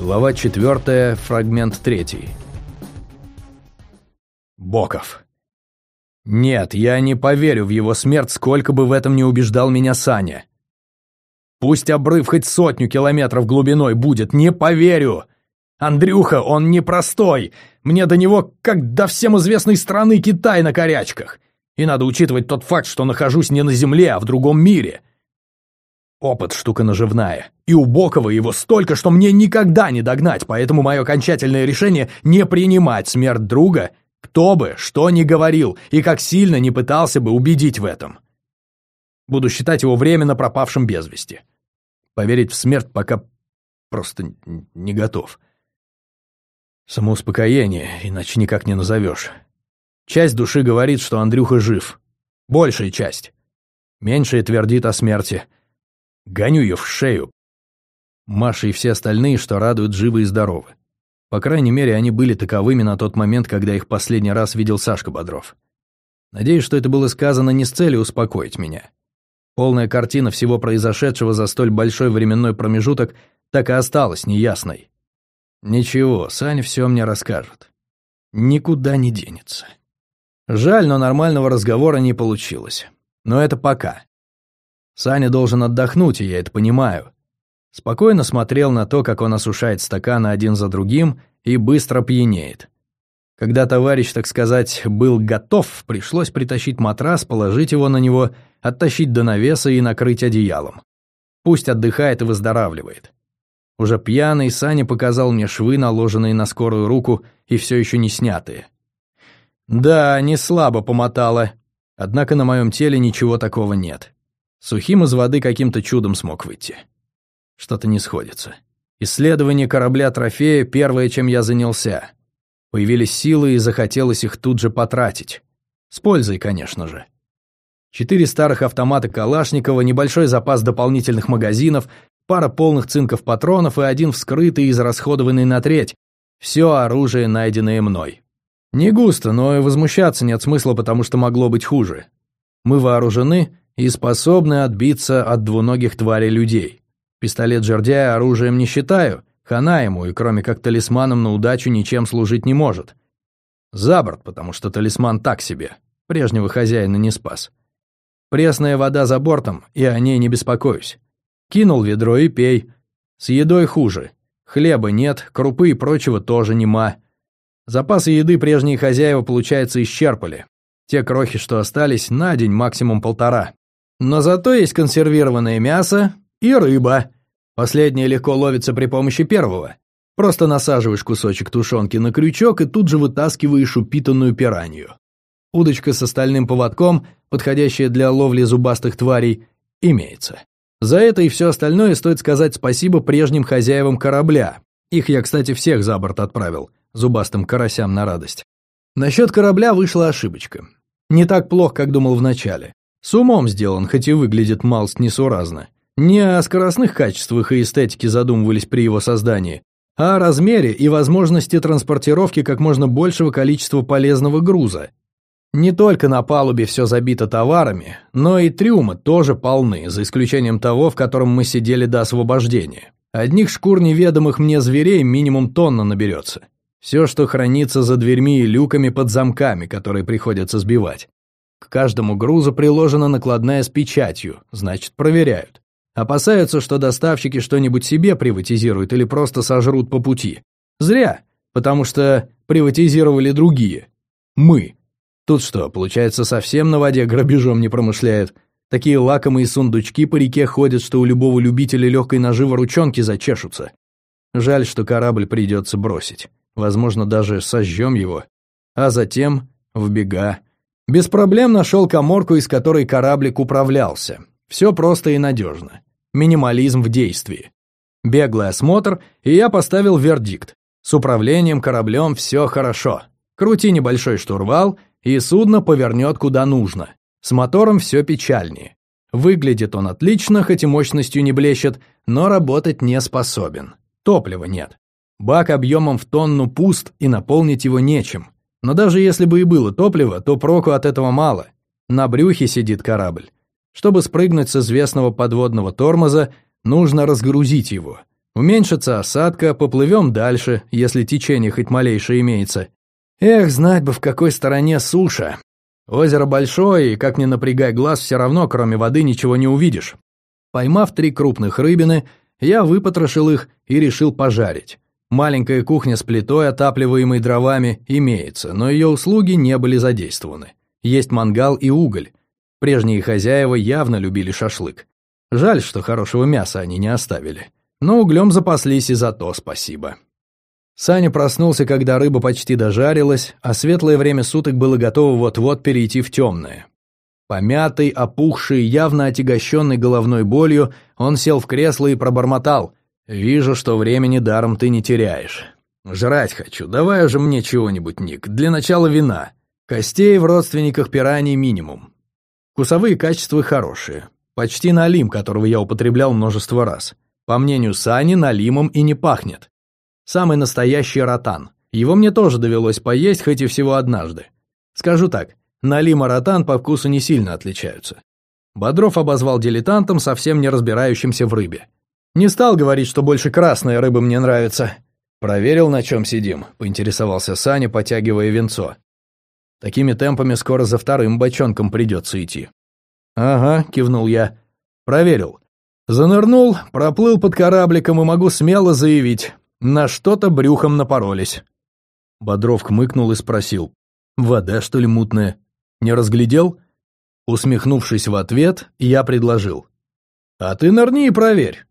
Глава 4, фрагмент 3. Боков. Нет, я не поверю в его смерть, сколько бы в этом не убеждал меня Саня. Пусть обрыв хоть сотню километров глубиной будет, не поверю. Андрюха, он непростой. Мне до него как до всем известной страны Китай на корячках. И надо учитывать тот факт, что нахожусь не на Земле, а в другом мире. Опыт штука наживная. И у Бокова его столько, что мне никогда не догнать, поэтому мое окончательное решение не принимать смерть друга, кто бы что ни говорил и как сильно не пытался бы убедить в этом. Буду считать его временно пропавшим без вести. Поверить в смерть пока просто не готов. Самоуспокоение, иначе никак не назовешь. Часть души говорит, что Андрюха жив. Большая часть. Меньшая твердит о смерти — Гоню ее в шею. Маша и все остальные, что радуют, живы и здоровы. По крайней мере, они были таковыми на тот момент, когда их последний раз видел Сашка Бодров. Надеюсь, что это было сказано не с целью успокоить меня. Полная картина всего произошедшего за столь большой временной промежуток так и осталась неясной. Ничего, Саня все мне расскажет. Никуда не денется. Жаль, но нормального разговора не получилось. Но это пока. Саня должен отдохнуть, и я это понимаю. Спокойно смотрел на то, как он осушает стаканы один за другим и быстро пьянеет. Когда товарищ, так сказать, был готов, пришлось притащить матрас, положить его на него, оттащить до навеса и накрыть одеялом. Пусть отдыхает и выздоравливает. Уже пьяный Саня показал мне швы, наложенные на скорую руку и все еще не снятые. Да, не слабо помотало, однако на моем теле ничего такого нет. Сухим из воды каким-то чудом смог выйти. Что-то не сходится. Исследование корабля-трофея — первое, чем я занялся. Появились силы, и захотелось их тут же потратить. С пользой, конечно же. Четыре старых автомата Калашникова, небольшой запас дополнительных магазинов, пара полных цинков патронов и один вскрытый и израсходованный на треть. Все оружие, найденное мной. Не густо, но и возмущаться нет смысла, потому что могло быть хуже. Мы вооружены, и способны отбиться от двуногих тварей людей. Пистолет жердяя оружием не считаю, хана ему, и кроме как талисманом на удачу ничем служить не может. За борт, потому что талисман так себе, прежнего хозяина не спас. Пресная вода за бортом, и о ней не беспокоюсь. Кинул ведро и пей. С едой хуже. Хлеба нет, крупы и прочего тоже нема. Запасы еды прежние хозяева, получается, исчерпали. Те крохи, что остались, на день максимум полтора. Но зато есть консервированное мясо и рыба. Последнее легко ловится при помощи первого. Просто насаживаешь кусочек тушенки на крючок и тут же вытаскиваешь упитанную пиранью. Удочка с остальным поводком, подходящая для ловли зубастых тварей, имеется. За это и все остальное стоит сказать спасибо прежним хозяевам корабля. Их я, кстати, всех за борт отправил, зубастым карасям на радость. Насчет корабля вышла ошибочка. Не так плохо, как думал вначале. С умом сделан, хоть и выглядит малость несуразно. Не о скоростных качествах и эстетике задумывались при его создании, а о размере и возможности транспортировки как можно большего количества полезного груза. Не только на палубе все забито товарами, но и трюмы тоже полны, за исключением того, в котором мы сидели до освобождения. Одних шкур неведомых мне зверей минимум тонна наберется. Все, что хранится за дверьми и люками под замками, которые приходится сбивать. К каждому грузу приложена накладная с печатью, значит, проверяют. Опасаются, что доставщики что-нибудь себе приватизируют или просто сожрут по пути. Зря, потому что приватизировали другие. Мы. Тут что, получается, совсем на воде грабежом не промышляет? Такие лакомые сундучки по реке ходят, что у любого любителя легкой наживы ручонки зачешутся. Жаль, что корабль придется бросить. Возможно, даже сожжем его. А затем в бега без проблем нашел коморку, из которой кораблик управлялся. Все просто и надежно. Минимализм в действии. Беглый осмотр, и я поставил вердикт. С управлением кораблем все хорошо. Крути небольшой штурвал, и судно повернет куда нужно. С мотором все печальнее. Выглядит он отлично, хоть и мощностью не блещет, но работать не способен. Топлива нет. Бак объемом в тонну пуст, и наполнить его нечем. Но даже если бы и было топливо, то проку от этого мало. На брюхе сидит корабль. Чтобы спрыгнуть с известного подводного тормоза, нужно разгрузить его. Уменьшится осадка, поплывем дальше, если течение хоть малейшее имеется. Эх, знать бы, в какой стороне суша. Озеро большое, и как ни напрягай глаз, все равно, кроме воды, ничего не увидишь. Поймав три крупных рыбины, я выпотрошил их и решил пожарить. Маленькая кухня с плитой, отапливаемой дровами, имеется, но ее услуги не были задействованы. Есть мангал и уголь. Прежние хозяева явно любили шашлык. Жаль, что хорошего мяса они не оставили. Но углем запаслись и за то спасибо. Саня проснулся, когда рыба почти дожарилась, а светлое время суток было готово вот-вот перейти в темное. Помятый, опухший, явно отягощенный головной болью, он сел в кресло и пробормотал. «Вижу, что времени даром ты не теряешь. Жрать хочу, давай уже мне чего-нибудь, Ник. Для начала вина. Костей в родственниках пираний минимум. Вкусовые качества хорошие. Почти налим, которого я употреблял множество раз. По мнению Сани, налимом и не пахнет. Самый настоящий ротан. Его мне тоже довелось поесть, хоть и всего однажды. Скажу так, налим и ротан по вкусу не сильно отличаются. Бодров обозвал дилетантом, совсем не разбирающимся в рыбе. Не стал говорить, что больше красная рыба мне нравится. Проверил, на чем сидим, поинтересовался Саня, потягивая венцо. Такими темпами скоро за вторым бочонком придется идти. «Ага», — кивнул я. «Проверил. Занырнул, проплыл под корабликом и могу смело заявить, на что-то брюхом напоролись. Бодров хмыкнул и спросил, «Вода, что ли, мутная? Не разглядел?» Усмехнувшись в ответ, я предложил, «А ты нырни и проверь.